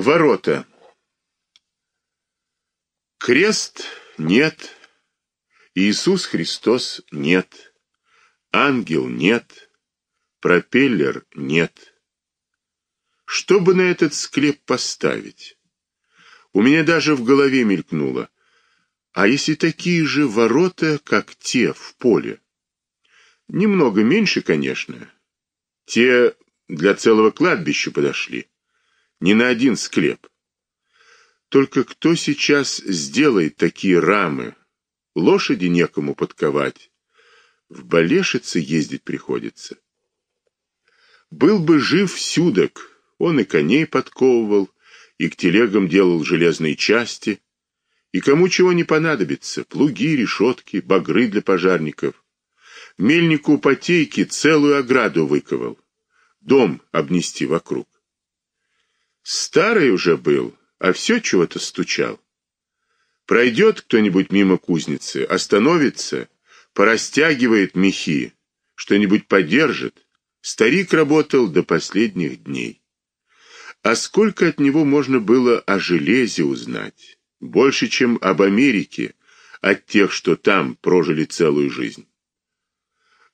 Ворота. Крест нет. Иисус Христос нет. Ангел нет. Пропеллер нет. Что бы на этот склеп поставить? У меня даже в голове мелькнуло. А если такие же ворота, как те в поле? Немного меньше, конечно. Те для целого кладбища подошли. Не на один склеп. Только кто сейчас сделает такие рамы? Лошади некому подковать. В Балешице ездить приходится. Был бы жив Сюдок, он и коней подковывал, и к телегам делал железные части, и кому чего не понадобится, плуги, решетки, багры для пожарников. Мельнику потейки целую ограду выковал, дом обнести вокруг. Старый уже был, а все чего-то стучал. Пройдет кто-нибудь мимо кузницы, остановится, порастягивает мехи, что-нибудь подержит. Старик работал до последних дней. А сколько от него можно было о железе узнать? Больше, чем об Америке, от тех, что там прожили целую жизнь.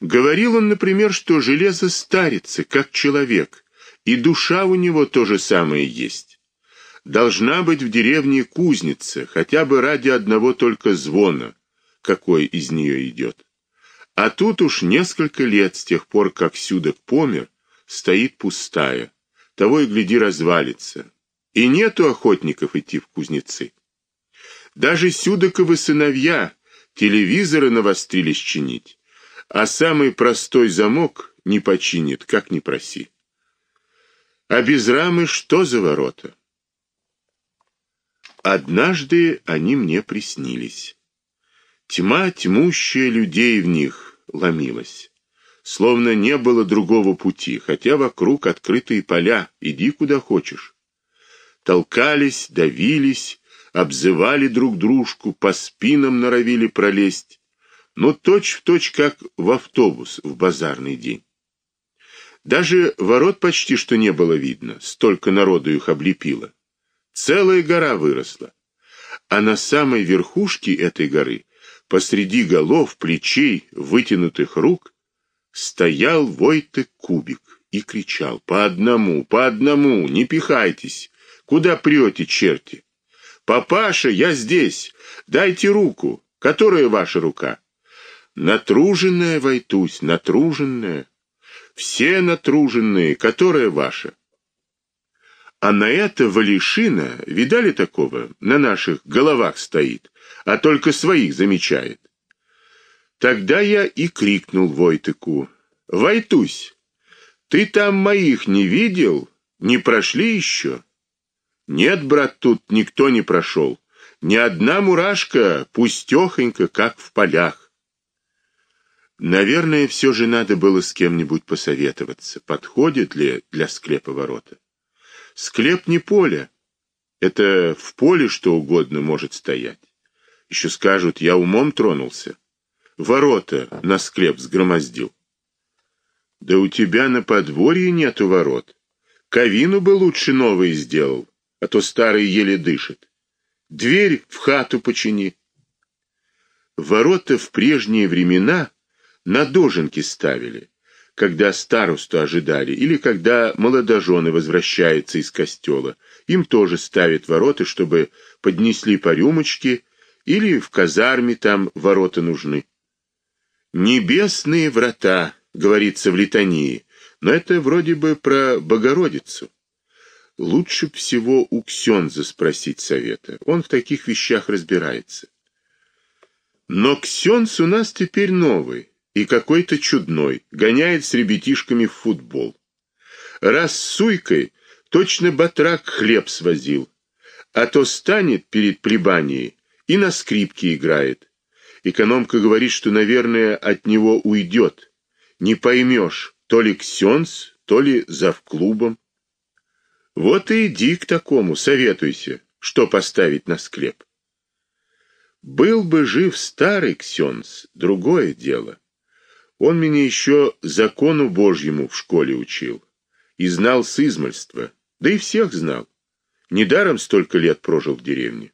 Говорил он, например, что железо старится, как человек, и душа у него то же самое есть. Должна быть в деревне кузница, хотя бы ради одного только звона, какой из нее идет. А тут уж несколько лет с тех пор, как Сюдок помер, стоит пустая того и гляди развалится. И нету охотников идти в кузнецы. Даже Сюдаковы сыновья телевизоры навострились чинить, а самый простой замок не починит, как ни проси. А без рамы что за ворота? Однажды они мне приснились. Тьма тьмущая людей в них ломилась словно не было другого пути, хотя вокруг открытые поля, иди куда хочешь. Толкались, давились, обзывали друг дружку, по спинам норовили пролезть, но точь-в-точь, как в автобус в базарный день. Даже ворот почти что не было видно, столько народу их облепило. Целая гора выросла. А на самой верхушке этой горы, посреди голов, плечей, вытянутых рук, стоял Войтек Кубик и кричал: "По одному, по одному, не пихайтесь. Куда прете, черти? Папаша, я здесь. Дайте руку. Которая ваша рука?" Натруженная, Войтусь, натруженная. Все натруженные, которая ваша? А на это Валишина, видали такого, на наших головах стоит, а только своих замечает. Тогда я и крикнул Войтыку: "Войтусь, ты там моих не видел? Не прошли еще?» «Нет, брат, тут никто не прошел. Ни одна мурашка, пустехонько, как в полях». Наверное, все же надо было с кем-нибудь посоветоваться, подходит ли для склепа ворота. Склеп не поле. Это в поле что угодно может стоять. Еще скажут, я умом тронулся ворота на склеп сгромоздил. Да у тебя на подворье нету ворот. Кавину бы лучше новые сделал, а то старый еле дышит. Дверь в хату почини. Ворота в прежние времена на доженки ставили, когда старосту ожидали или когда молодожены возвращаются из костела. Им тоже ставят ворота, чтобы поднесли по рюмочке, или в казарме там ворота нужны. Небесные врата, говорится в литании, но это вроде бы про Богородицу. Лучше всего у Ксенза спросить совета. Он в таких вещах разбирается. Но Ксенз у нас теперь новый и какой-то чудной, гоняет с ребятишками в футбол. Раз с суйкой точно батрак хлеб свозил, а то станет перед плебанией и на скрипке играет. Экономка говорит, что, наверное, от него уйдет. Не поймешь, то ли ксенс, то ли завклубом. Вот и иди к такому, советуйся, что поставить на склеп. Был бы жив старый ксенс, другое дело. Он меня еще закону Божьему в школе учил и знал с измальства, да и всех знал. Недаром столько лет прожил в деревне.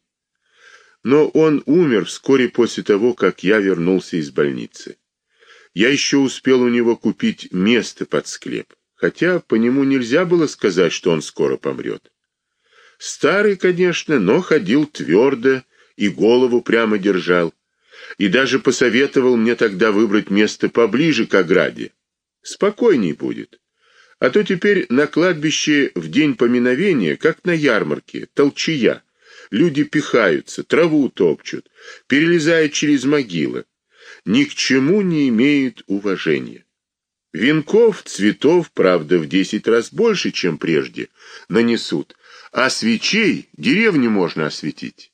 Но он умер вскоре после того, как я вернулся из больницы. Я еще успел у него купить место под склеп, хотя по нему нельзя было сказать, что он скоро помрет. Старый, конечно, но ходил твердо и голову прямо держал, и даже посоветовал мне тогда выбрать место поближе к ограде. Спокойней будет. А то теперь на кладбище в день поминовения, как на ярмарке, толчая. Люди пихаются, траву топчут, перелезают через могилы. Ни к чему не имеют уважения. Венков, цветов, правда, в десять раз больше, чем прежде, нанесут, а свечей деревню можно осветить.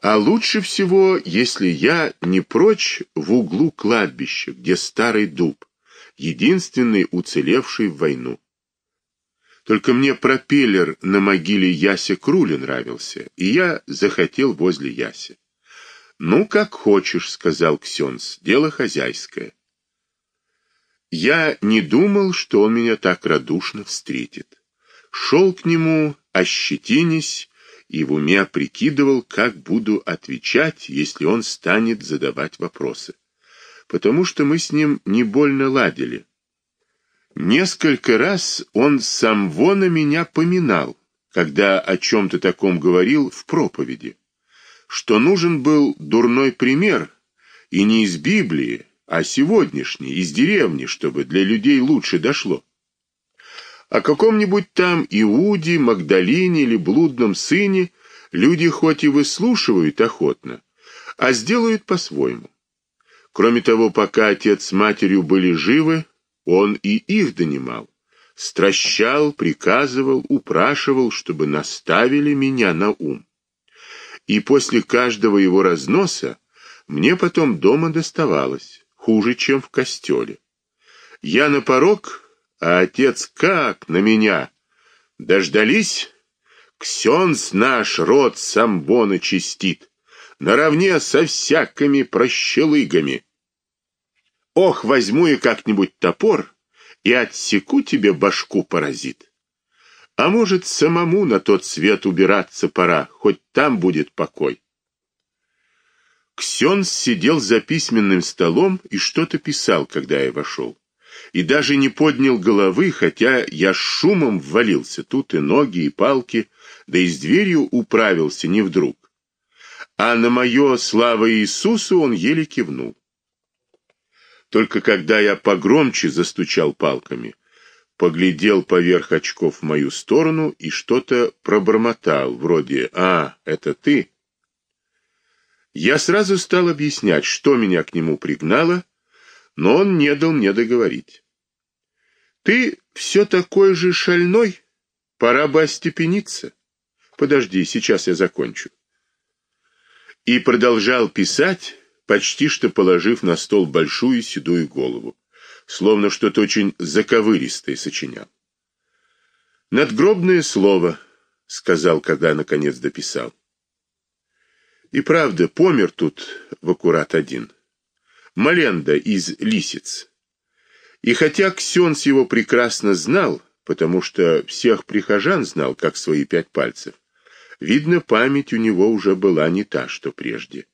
А лучше всего, если я не прочь в углу кладбища, где старый дуб, единственный уцелевший в войну. Только мне пропеллер на могиле Яся Крули нравился, и я захотел возле Яся. «Ну, как хочешь», — сказал Ксенс, — «дело хозяйское». Я не думал, что он меня так радушно встретит. Шел к нему, ощетинясь, и в уме прикидывал, как буду отвечать, если он станет задавать вопросы потому что мы с ним не больно ладили. Несколько раз он сам вон меня поминал, когда о чем-то таком говорил в проповеди, что нужен был дурной пример, и не из Библии, а сегодняшний, из деревни, чтобы для людей лучше дошло. О каком-нибудь там Иуде, Магдалине или блудном сыне люди хоть и выслушивают охотно, а сделают по-своему. Кроме того, пока отец с матерью были живы, он и их донимал. Стращал, приказывал, упрашивал, чтобы наставили меня на ум. И после каждого его разноса мне потом дома доставалось, хуже, чем в костеле. Я на порог, а отец как на меня. Дождались? Ксенс наш род самбона чистит, наравне со всякими прощелыгами. Ох, возьму я как-нибудь топор и отсеку тебе башку, паразит. А может, самому на тот свет убираться пора, хоть там будет покой. Ксенс сидел за письменным столом и что-то писал, когда я вошел. И даже не поднял головы, хотя я шумом ввалился тут и ноги, и палки, да и с дверью управился не вдруг. А на мое слава Иисусу он еле кивнул. Только когда я погромче застучал палками, поглядел поверх очков в мою сторону и что-то пробормотал, вроде «А, это ты?» Я сразу стал объяснять, что меня к нему пригнало, но он не дал мне договорить. «Ты все такой же шальной? Пора бы остепениться. Подожди, сейчас я закончу». И продолжал писать, почти что положив на стол большую седую голову, словно что-то очень заковыристое сочинял. «Надгробное слово», — сказал, когда наконец дописал. И правда, помер тут в аккурат один. Маленда из Лисиц. И хотя Ксенс его прекрасно знал, потому что всех прихожан знал, как свои пять пальцев, видно, память у него уже была не та, что прежде.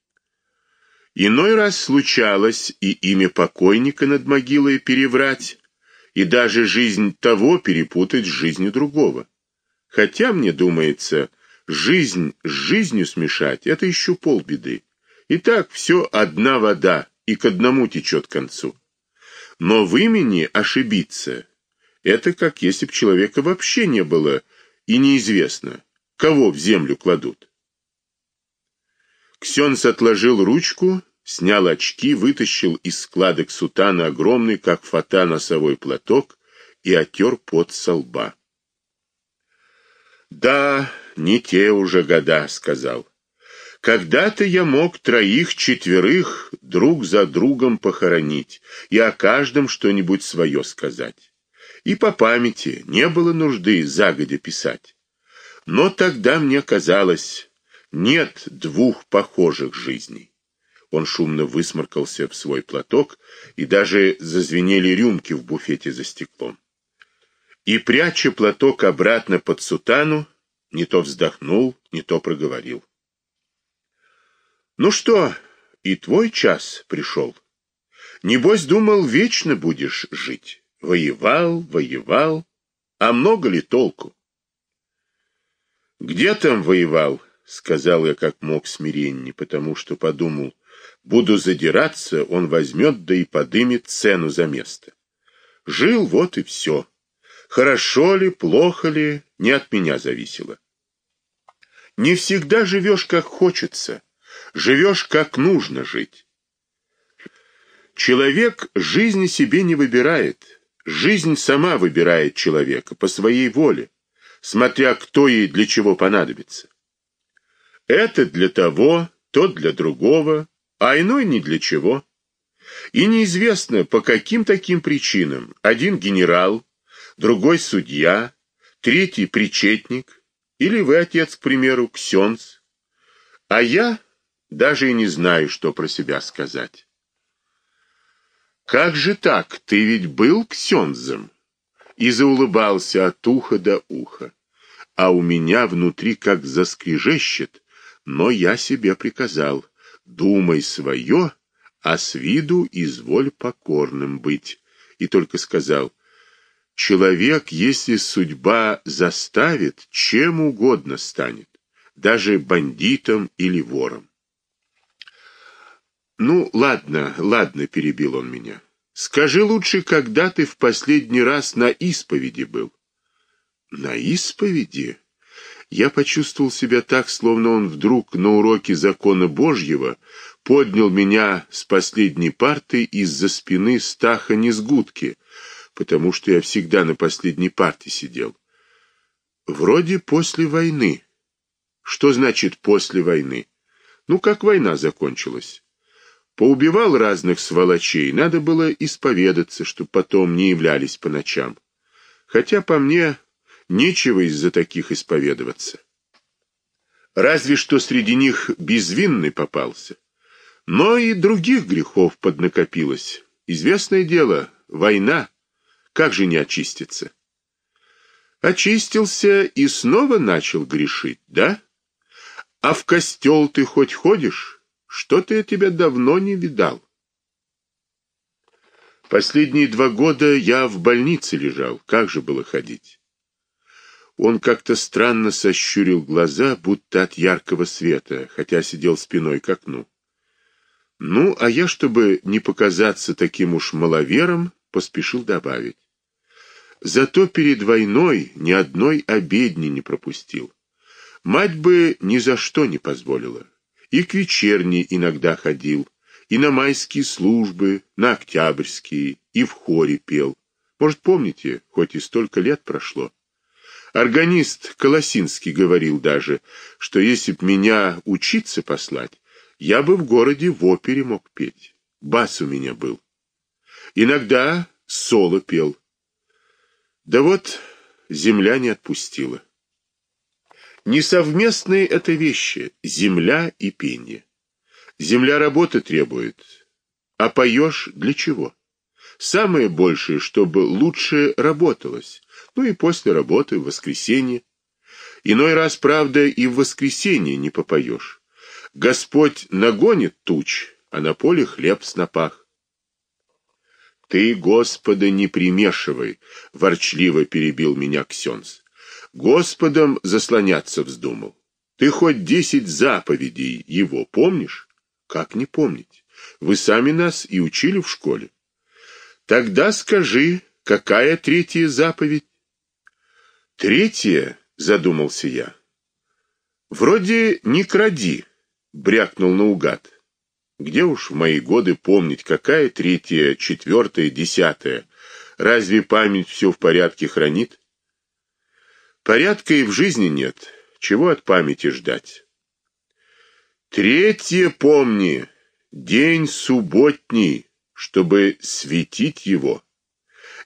Иной раз случалось и имя покойника над могилой переврать, и даже жизнь того перепутать с жизнью другого. Хотя, мне думается, жизнь с жизнью смешать — это еще полбеды. И так все одна вода, и к одному течет к концу. Но в имени ошибиться — это как если б человека вообще не было и неизвестно, кого в землю кладут. Ксенс отложил ручку, снял очки, вытащил из складок сутана огромный, как фата, носовой платок и отер пот со лба. «Да, не те уже года», — сказал. «Когда-то я мог троих-четверых друг за другом похоронить и о каждом что-нибудь свое сказать. И по памяти не было нужды загодя писать. Но тогда мне казалось, нет двух похожих жизней. Он шумно высморкался в свой платок, и даже зазвенели рюмки в буфете за стеклом. И, пряча платок обратно под сутану, не то вздохнул, не то проговорил. Ну что, и твой час пришел. Небось, думал, вечно будешь жить. Воевал, воевал, а много ли толку? Где там воевал? Сказал я как мог смиреннее, потому что подумал, буду задираться, он возьмет да и подымет цену за место. Жил, вот и все. Хорошо ли, плохо ли, не от меня зависело. Не всегда живешь, как хочется, живешь, как нужно жить. Человек жизни себе не выбирает, жизнь сама выбирает человека по своей воле, смотря кто ей для чего понадобится. Это для того, тот для другого, а иной ни для чего. И неизвестно, по каким таким причинам один генерал, другой судья, третий причетник, или вы, отец, к примеру, ксенц, а я даже и не знаю, что про себя сказать. Как же так? Ты ведь был ксензом? И заулыбался от уха до уха. А у меня внутри как заскрежещет, но я себе приказал: думай свое, а с виду изволь покорным быть. И только сказал: человек, если судьба заставит, чем угодно станет, даже бандитом или вором. Ну, ладно, ладно, перебил он меня. Скажи лучше, когда ты в последний раз на исповеди был? На исповеди? Я почувствовал себя так, словно он вдруг на уроке закона Божьего поднял меня с последней парты из-за спины Стаха Низгудки, потому что я всегда на последней парте сидел. Вроде после войны. Что значит после войны? Ну, как война закончилась. Поубивал разных сволочей, надо было исповедаться, чтобы потом не являлись по ночам. Хотя по мне нечего из-за таких исповедоваться. Разве что среди них безвинный попался. Но и других грехов поднакопилось. Известное дело, война. Как же не очиститься? Очистился и снова начал грешить, да? А в костел ты хоть ходишь? Что-то я тебя давно не видал. Последние два года я в больнице лежал. Как же было ходить? Он как-то странно сощурил глаза, будто от яркого света, хотя сидел спиной к окну. Ну, а я, чтобы не показаться таким уж маловером, поспешил добавить: Зато перед войной ни одной обедни не пропустил. Мать бы ни за что не позволила и к вечерней иногда ходил, и на майские службы, на октябрьские, и в хоре пел. Может, помните, хоть и столько лет прошло. Органист Колосинский говорил даже, что если б меня учиться послать, я бы в городе в опере мог петь. Бас у меня был. Иногда соло пел. Да вот земля не отпустила. Несовместные это вещи земля и пение. Земля работы требует, а поешь для чего? Самое большее, чтобы лучше работалось. Ну и после работы в воскресенье. Иной раз, правда, и в воскресенье не попоешь. Господь нагонит туч, а на поле хлеб снопах. Ты, Господа, не примешивай, ворчливо перебил меня Ксенс. Господом заслоняться вздумал. Ты хоть десять заповедей его помнишь? Как не помнить? Вы сами нас и учили в школе. Тогда скажи, какая третья заповедь? Третья, задумался я. Вроде не кради, брякнул наугад. Где уж в мои годы помнить, какая третья, четвертая, десятая? Разве память все в порядке хранит? Порядка и в жизни нет. Чего от памяти ждать? Третье помни, день субботний, чтобы светить его.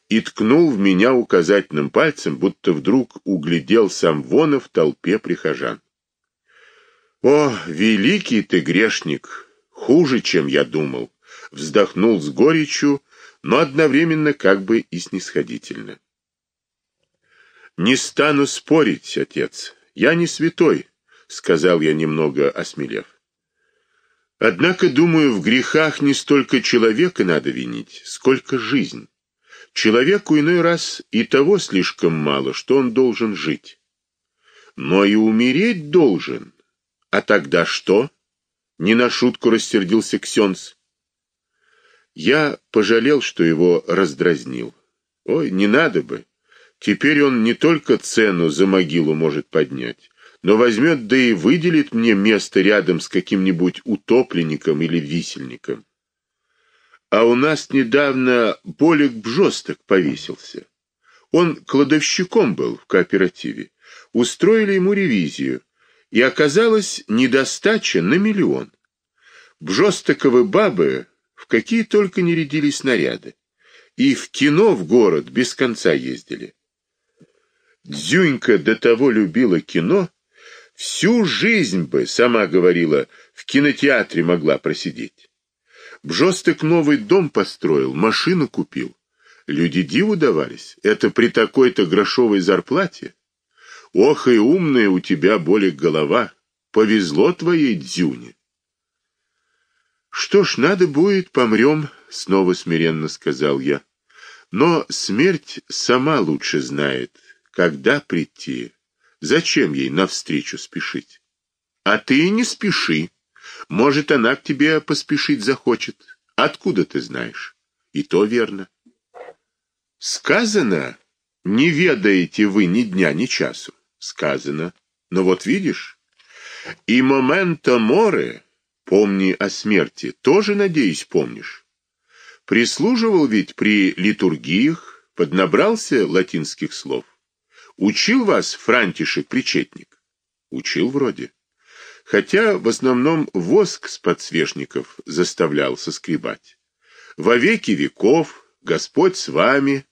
И ткнул в меня указательным пальцем, будто вдруг углядел сам вона в толпе прихожан. О, великий ты грешник, хуже, чем я думал, вздохнул с горечью, но одновременно как бы и снисходительно. Не стану спорить, отец. Я не святой, сказал я немного осмелев. Однако, думаю, в грехах не столько человека надо винить, сколько жизнь. Человеку иной раз и того слишком мало, что он должен жить. Но и умереть должен. А тогда что? Не на шутку рассердился Ксенц. Я пожалел, что его раздразнил. Ой, не надо бы. Теперь он не только цену за могилу может поднять, но возьмет да и выделит мне место рядом с каким-нибудь утопленником или висельником. А у нас недавно Болик Бжосток повесился. Он кладовщиком был в кооперативе. Устроили ему ревизию, и оказалось недостача на миллион. Бжостоковы бабы в какие только не рядились снаряды. И в кино в город без конца ездили. Дзюнька до того любила кино, всю жизнь бы, сама говорила, в кинотеатре могла просидеть. Бжосток новый дом построил, машину купил. Люди диву давались. Это при такой-то грошовой зарплате. Ох и умная у тебя болик голова. Повезло твоей Дзюне. Что ж, надо будет, помрем, снова смиренно сказал я. Но смерть сама лучше знает, когда прийти, зачем ей навстречу спешить. А ты не спеши. Может, она к тебе поспешить захочет. Откуда ты знаешь? И то верно. Сказано, не ведаете вы ни дня, ни часу. Сказано. Но вот видишь, и момента море, помни о смерти, тоже, надеюсь, помнишь. Прислуживал ведь при литургиях, поднабрался латинских слов. Учил вас Франтишек-причетник? Учил вроде. Хотя в основном воск с подсвечников заставлял соскребать. Во веки веков Господь с вами,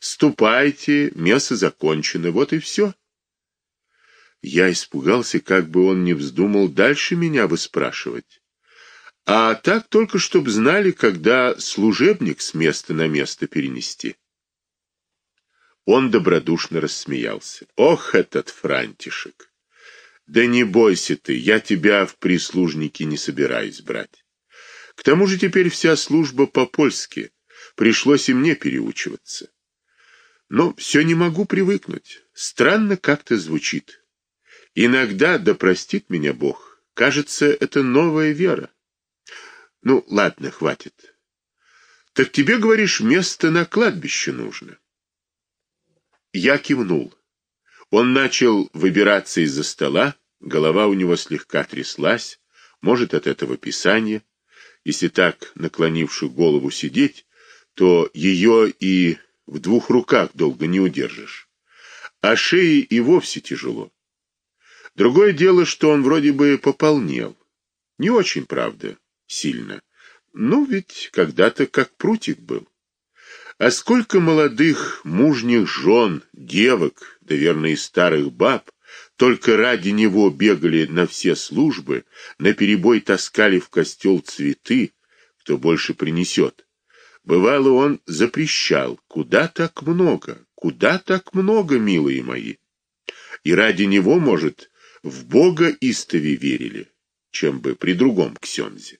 ступайте, мясо закончено, вот и все. Я испугался, как бы он не вздумал дальше меня выспрашивать. А так только чтоб знали, когда служебник с места на место перенести. Он добродушно рассмеялся. Ох, этот Франтишек! Да не бойся ты, я тебя в прислужники не собираюсь брать. К тому же теперь вся служба по-польски. Пришлось и мне переучиваться. Но все не могу привыкнуть. Странно как-то звучит. Иногда, да простит меня Бог, кажется, это новая вера. Ну, ладно, хватит. Так тебе, говоришь, место на кладбище нужно. Я кивнул. Он начал выбираться из-за стола, голова у него слегка тряслась, может, от этого писания. Если так, наклонивши голову, сидеть, то ее и в двух руках долго не удержишь. А шее и вовсе тяжело. Другое дело, что он вроде бы пополнел. Не очень, правда, сильно. Ну, ведь когда-то как прутик был. А сколько молодых, мужних жен, девок, да верно и старых баб, только ради него бегали на все службы, на перебой таскали в костел цветы, кто больше принесет. Бывало, он запрещал, куда так много, куда так много, милые мои. И ради него, может, в Бога истови верили, чем бы при другом ксензе.